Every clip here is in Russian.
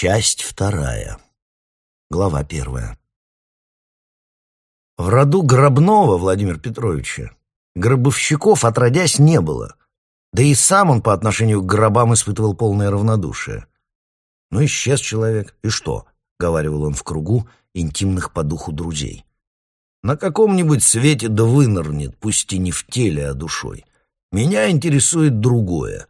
Часть вторая. Глава первая. В роду Гробного Владимира Петровича гробовщиков отродясь не было, да и сам он по отношению к гробам испытывал полное равнодушие. «Ну, исчез человек, и что?» — говаривал он в кругу интимных по духу друзей. «На каком-нибудь свете да вынырнет, пусть и не в теле, а душой. Меня интересует другое.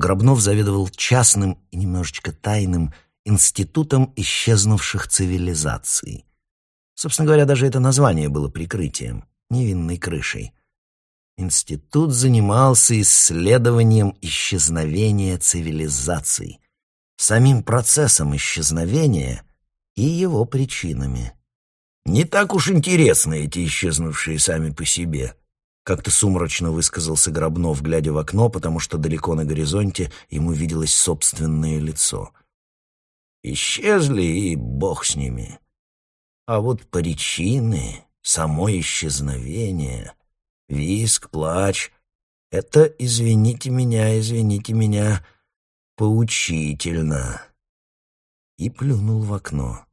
Гробнов заведовал частным и немножечко тайным институтом исчезнувших цивилизаций. Собственно говоря, даже это название было прикрытием, невинной крышей. Институт занимался исследованием исчезновения цивилизаций, самим процессом исчезновения и его причинами. Не так уж интересны эти исчезнувшие сами по себе, как-то сумрачно высказался Гробнов, глядя в окно, потому что далеко на горизонте ему виделось собственное лицо. Исчезли, и бог с ними. А вот причины, само исчезновение, виск, плач — это, извините меня, извините меня, поучительно. И плюнул в окно.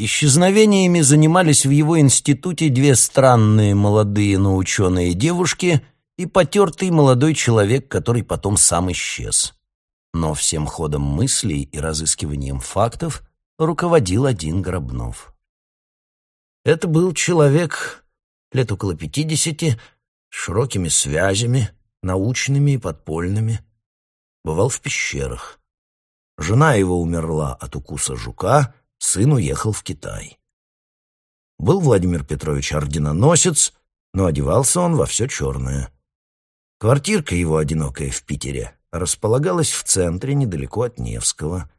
Исчезновениями занимались в его институте две странные молодые, но девушки и потертый молодой человек, который потом сам исчез. Но всем ходом мыслей и разыскиванием фактов руководил один Гробнов. Это был человек лет около пятидесяти, с широкими связями, научными и подпольными. Бывал в пещерах. Жена его умерла от укуса жука — сын уехал в Китай. Был Владимир Петрович орденоносец, но одевался он во все черное. Квартирка его одинокая в Питере располагалась в центре, недалеко от Невского.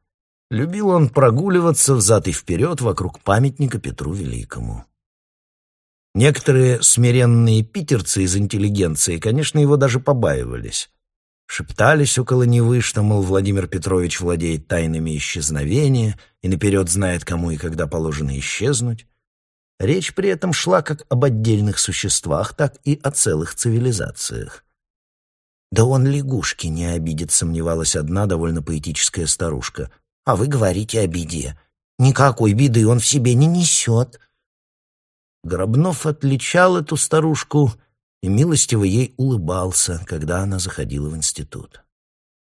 Любил он прогуливаться взад и вперед вокруг памятника Петру Великому. Некоторые смиренные питерцы из интеллигенции, конечно, его даже побаивались. Шептались около Невы, что, мол, Владимир Петрович владеет тайнами исчезновения и наперед знает, кому и когда положено исчезнуть. Речь при этом шла как об отдельных существах, так и о целых цивилизациях. «Да он лягушки не обидит», — сомневалась одна довольно поэтическая старушка. «А вы говорите о беде. Никакой беды он в себе не несет». Гробнов отличал эту старушку и милостиво ей улыбался, когда она заходила в институт.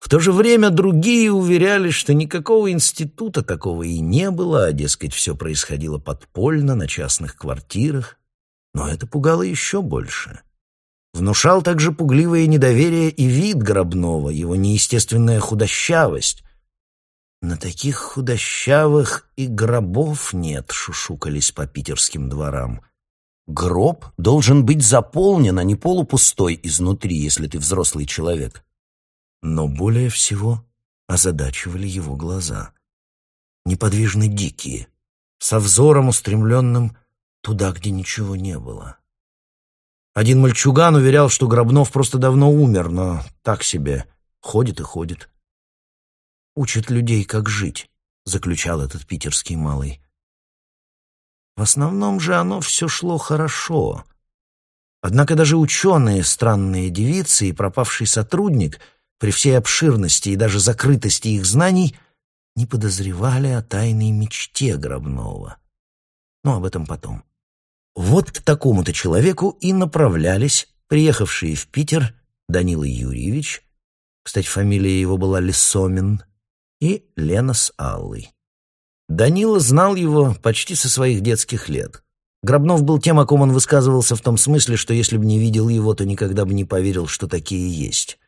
В то же время другие уверяли, что никакого института такого и не было, а, дескать, все происходило подпольно, на частных квартирах. Но это пугало еще больше. Внушал также пугливое недоверие и вид Гробного, его неестественная худощавость. «На таких худощавых и гробов нет», — шушукались по питерским дворам — Гроб должен быть заполнен, а не полупустой изнутри, если ты взрослый человек. Но более всего озадачивали его глаза. Неподвижно дикие, со взором устремленным туда, где ничего не было. Один мальчуган уверял, что Гробнов просто давно умер, но так себе, ходит и ходит. «Учит людей, как жить», — заключал этот питерский малый. В основном же оно все шло хорошо. Однако даже ученые, странные девицы и пропавший сотрудник, при всей обширности и даже закрытости их знаний, не подозревали о тайной мечте Гробного. Но об этом потом. Вот к такому-то человеку и направлялись приехавшие в Питер Данила Юрьевич, кстати, фамилия его была Лисомин, и Лена с Аллой. Данила знал его почти со своих детских лет. Гробнов был тем, о ком он высказывался в том смысле, что если бы не видел его, то никогда бы не поверил, что такие есть.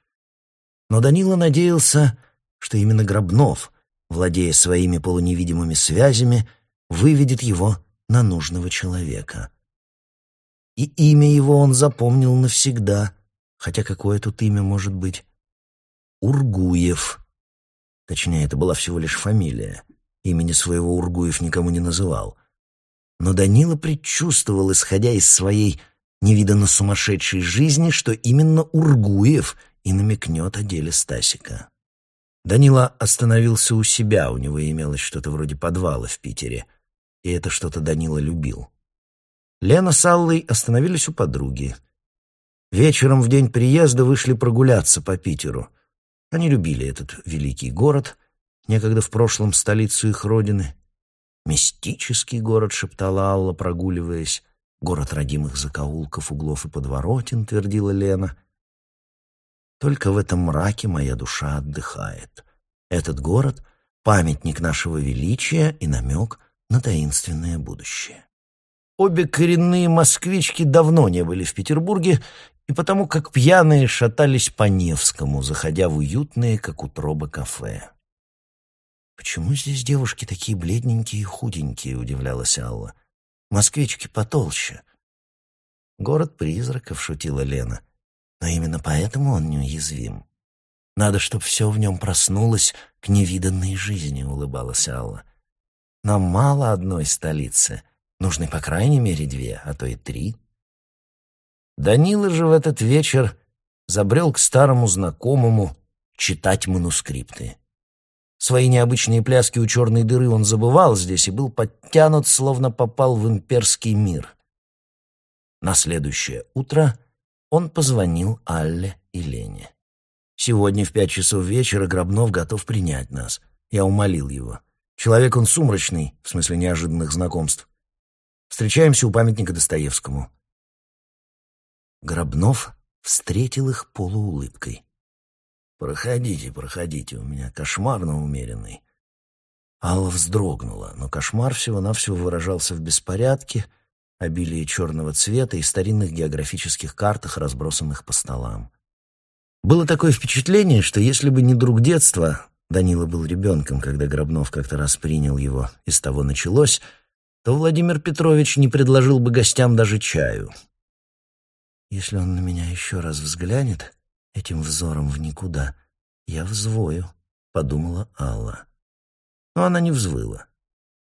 Но Данила надеялся, что именно Гробнов, владея своими полуневидимыми связями, выведет его на нужного человека. И имя его он запомнил навсегда, хотя какое тут имя может быть? Ургуев. Точнее, это была всего лишь фамилия. Имени своего Ургуев никому не называл. Но Данила предчувствовал, исходя из своей невиданно сумасшедшей жизни, что именно Ургуев и намекнет о деле Стасика. Данила остановился у себя, у него имелось что-то вроде подвала в Питере, и это что-то Данила любил. Лена с Аллой остановились у подруги. Вечером в день приезда вышли прогуляться по Питеру. Они любили этот великий город — некогда в прошлом столицу их родины. «Мистический город», — шептала Алла, прогуливаясь. «Город родимых закоулков, углов и подворотен», — твердила Лена. «Только в этом мраке моя душа отдыхает. Этот город — памятник нашего величия и намек на таинственное будущее». Обе коренные москвички давно не были в Петербурге, и потому как пьяные шатались по Невскому, заходя в уютные, как утроба, кафе. «Почему здесь девушки такие бледненькие и худенькие?» — удивлялась Алла. «Москвички потолще». «Город призраков», — шутила Лена. «Но именно поэтому он неуязвим. Надо, чтобы все в нем проснулось к невиданной жизни», — улыбалась Алла. «Нам мало одной столицы. Нужны по крайней мере две, а то и три». Данила же в этот вечер забрел к старому знакомому читать манускрипты. Свои необычные пляски у черной дыры он забывал здесь и был подтянут, словно попал в имперский мир. На следующее утро он позвонил Алле и Лене. «Сегодня в пять часов вечера Гробнов готов принять нас». Я умолил его. Человек он сумрачный, в смысле неожиданных знакомств. Встречаемся у памятника Достоевскому. Гробнов встретил их полуулыбкой. «Проходите, проходите, у меня кошмарно умеренный». Алла вздрогнула, но кошмар всего-навсего выражался в беспорядке, обилии черного цвета и старинных географических картах, разбросанных по столам. Было такое впечатление, что если бы не друг детства, Данила был ребенком, когда Гробнов как-то раз принял его, и с того началось, то Владимир Петрович не предложил бы гостям даже чаю. Если он на меня еще раз взглянет, этим взором в никуда. Я взвою, подумала Алла. Но она не взвыла.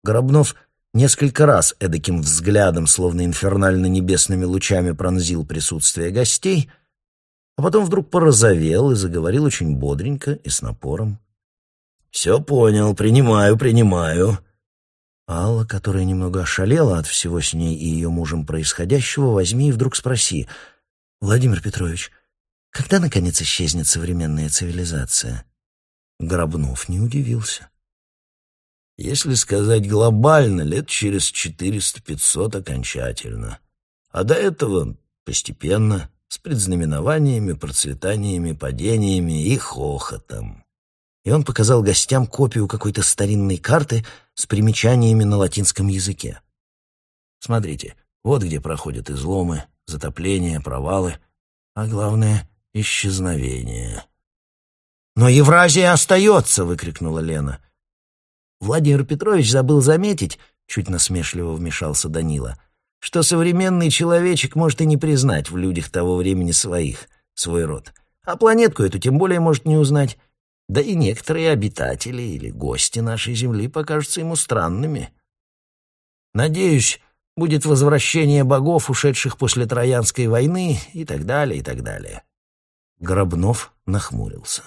Горобнов несколько раз эдаким взглядом, словно инфернально-небесными лучами пронзил присутствие гостей, а потом вдруг порозовел и заговорил очень бодренько и с напором. «Все понял, принимаю, принимаю». Алла, которая немного ошалела от всего с ней и ее мужем происходящего, возьми и вдруг спроси. «Владимир Петрович, когда, наконец, исчезнет современная цивилизация? Гробнов не удивился. Если сказать глобально, лет через четыреста-пятьсот окончательно. А до этого постепенно, с предзнаменованиями, процветаниями, падениями и хохотом. И он показал гостям копию какой-то старинной карты с примечаниями на латинском языке. Смотрите, вот где проходят изломы, затопления, провалы, а главное исчезновение. «Но Евразия остается!» — выкрикнула Лена. Владимир Петрович забыл заметить, чуть насмешливо вмешался Данила, что современный человечек может и не признать в людях того времени своих, свой род. А планетку эту тем более может не узнать. Да и некоторые обитатели или гости нашей Земли покажутся ему странными. Надеюсь, будет возвращение богов, ушедших после Троянской войны, и так далее, и так далее. Гробнов нахмурился.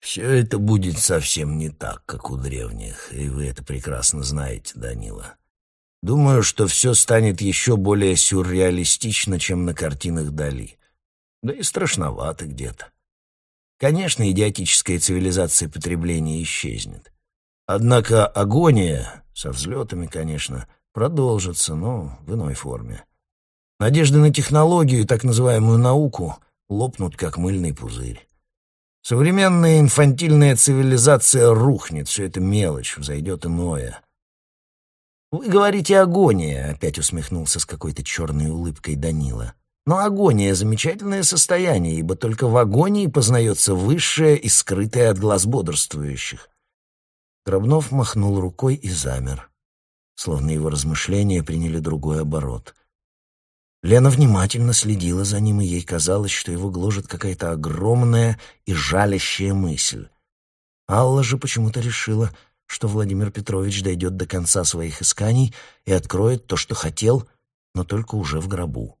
«Все это будет совсем не так, как у древних, и вы это прекрасно знаете, Данила. Думаю, что все станет еще более сюрреалистично, чем на картинах Дали. Да и страшновато где-то. Конечно, идиотическая цивилизация потребления исчезнет. Однако агония, со взлетами, конечно, продолжится, но в иной форме. Надежды на технологию и так называемую науку — лопнут, как мыльный пузырь. Современная инфантильная цивилизация рухнет, все это мелочь, взойдет иное. «Вы говорите агония», — опять усмехнулся с какой-то черной улыбкой Данила. «Но агония — замечательное состояние, ибо только в агонии познается высшее и скрытое от глаз бодрствующих». Гробнов махнул рукой и замер, словно его размышления приняли другой оборот — Лена внимательно следила за ним, и ей казалось, что его гложет какая-то огромная и жалящая мысль. Алла же почему-то решила, что Владимир Петрович дойдет до конца своих исканий и откроет то, что хотел, но только уже в гробу.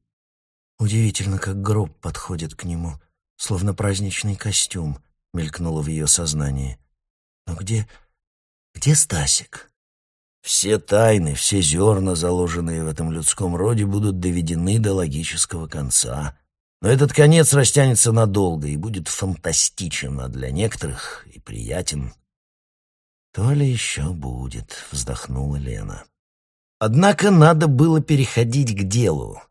Удивительно, как гроб подходит к нему, словно праздничный костюм, мелькнуло в ее сознании. Но где... где Стасик? Все тайны, все зерна, заложенные в этом людском роде, будут доведены до логического конца. Но этот конец растянется надолго и будет фантастичен, а для некоторых и приятен. «То ли еще будет», — вздохнула Лена. Однако надо было переходить к делу.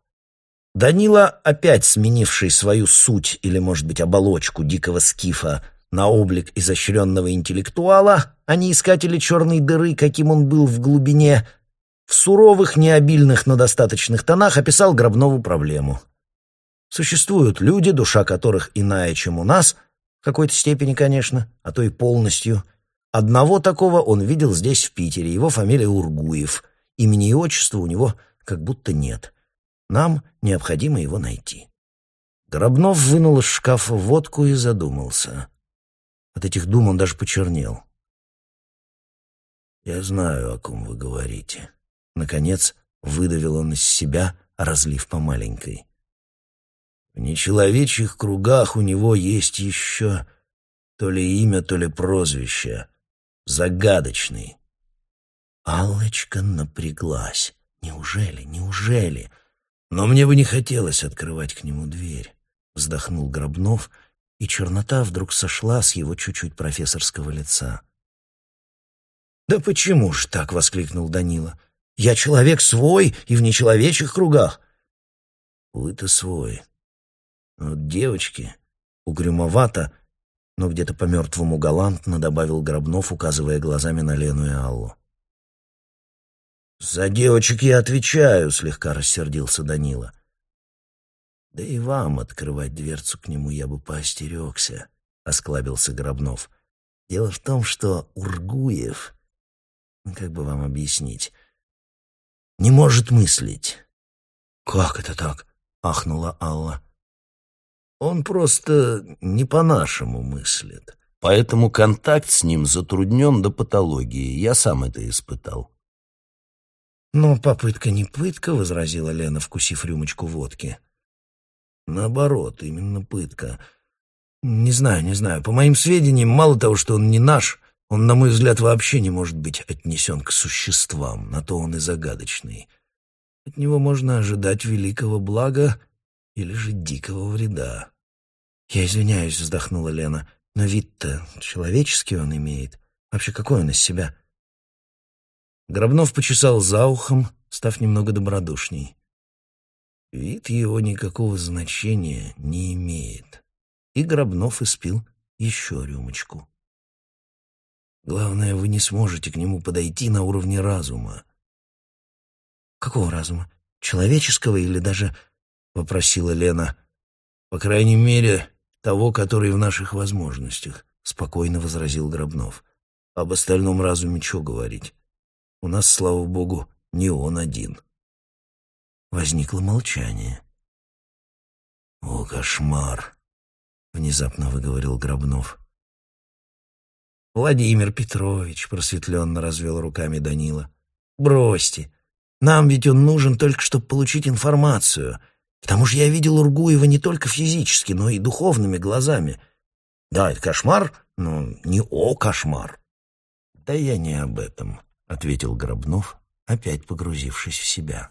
Данила, опять сменивший свою суть или, может быть, оболочку дикого скифа на облик изощренного интеллектуала, а не искателя черной дыры, каким он был в глубине, в суровых, необильных, но достаточных тонах описал гробнову проблему. Существуют люди, душа которых иная, чем у нас, в какой-то степени, конечно, а то и полностью. Одного такого он видел здесь, в Питере, его фамилия Ургуев — Имени и отчества у него как будто нет. Нам необходимо его найти. Гробнов вынул из шкафа водку и задумался. От этих дум он даже почернел. «Я знаю, о ком вы говорите». Наконец выдавил он из себя, разлив по маленькой. В нечеловечьих кругах у него есть еще то ли имя, то ли прозвище. Загадочный. Аллочка напряглась. Неужели, неужели? Но мне бы не хотелось открывать к нему дверь. Вздохнул Гробнов, и чернота вдруг сошла с его чуть-чуть профессорского лица. «Да почему ж так?» — воскликнул Данила. «Я человек свой и в нечеловечьих кругах». «Вы-то свой. Вот девочки...» Угрюмовато, но где-то по-мертвому галантно добавил Гробнов, указывая глазами на Лену и Аллу. «За девочек я отвечаю», — слегка рассердился Данила. «Да и вам открывать дверцу к нему я бы поостерегся», — осклабился Гробнов. «Дело в том, что Ургуев, как бы вам объяснить, не может мыслить». «Как это так?» — ахнула Алла. «Он просто не по-нашему мыслит. Поэтому контакт с ним затруднен до патологии. Я сам это испытал». «Но попытка не пытка», — возразила Лена, вкусив рюмочку водки. «Наоборот, именно пытка. Не знаю, не знаю. По моим сведениям, мало того, что он не наш, он, на мой взгляд, вообще не может быть отнесен к существам, на то он и загадочный. От него можно ожидать великого блага или же дикого вреда». «Я извиняюсь», — вздохнула Лена, — «но вид-то человеческий он имеет. Вообще, какой он из себя?» Гробнов почесал за ухом, став немного добродушней. Вид его никакого значения не имеет. И Гробнов испил еще рюмочку. Главное, вы не сможете к нему подойти на уровне разума. Какого разума? Человеческого или даже... — вопросила Лена. По крайней мере, того, который в наших возможностях, — спокойно возразил Гробнов. Об остальном разуме что говорить? У нас, слава богу, не он один. Возникло молчание. «О, кошмар!» — внезапно выговорил Гробнов. «Владимир Петрович», — просветленно развел руками Данила, — «бросьте. Нам ведь он нужен только, чтобы получить информацию. К тому же я видел Ургуева не только физически, но и духовными глазами. Да, это кошмар, но не о кошмар». «Да я не об этом», — ответил Гробнов, опять погрузившись в себя.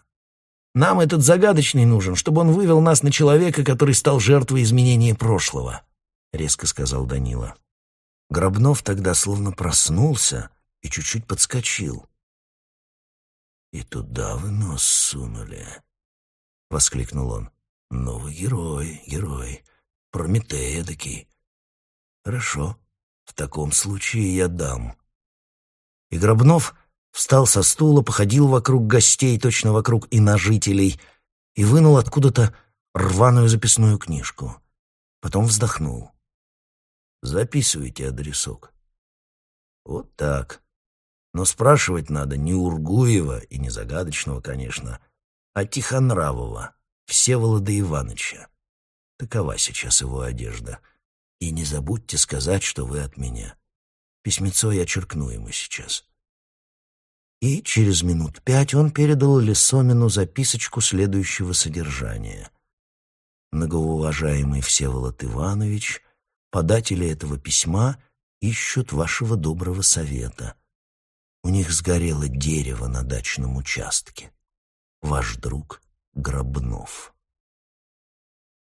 «Нам этот загадочный нужен, чтобы он вывел нас на человека, который стал жертвой изменения прошлого», — резко сказал Данила. Гробнов тогда словно проснулся и чуть-чуть подскочил. «И туда вы нос сунули», — воскликнул он. «Новый герой, герой, Прометей эдакий. Хорошо, в таком случае я дам». И Гробнов встал со стула, походил вокруг гостей, точно вокруг иножителей, и вынул откуда-то рваную записную книжку. Потом вздохнул. «Записывайте адресок». «Вот так. Но спрашивать надо не Ургуева и не Загадочного, конечно, а Тихонравова, Всеволода Ивановича. Такова сейчас его одежда. И не забудьте сказать, что вы от меня. Письмецо я черкну ему сейчас» и через минут пять он передал Лисомину записочку следующего содержания. «Многоуважаемый Всеволод Иванович, податели этого письма ищут вашего доброго совета. У них сгорело дерево на дачном участке. Ваш друг Гробнов».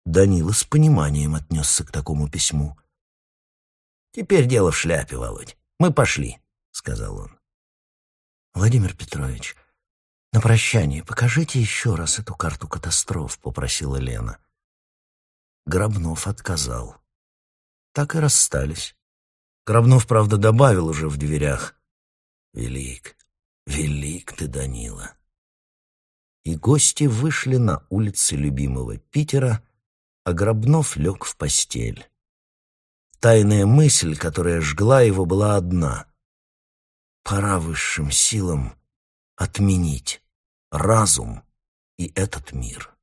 Данила с пониманием отнесся к такому письму. «Теперь дело в шляпе, Володь. Мы пошли», — сказал он. «Владимир Петрович, на прощание покажите еще раз эту карту катастроф», — попросила Лена. Гробнов отказал. Так и расстались. Гробнов, правда, добавил уже в дверях. «Велик, велик ты, Данила!» И гости вышли на улицы любимого Питера, а Гробнов лег в постель. Тайная мысль, которая жгла его, была одна. Пора высшим силам отменить разум и этот мир.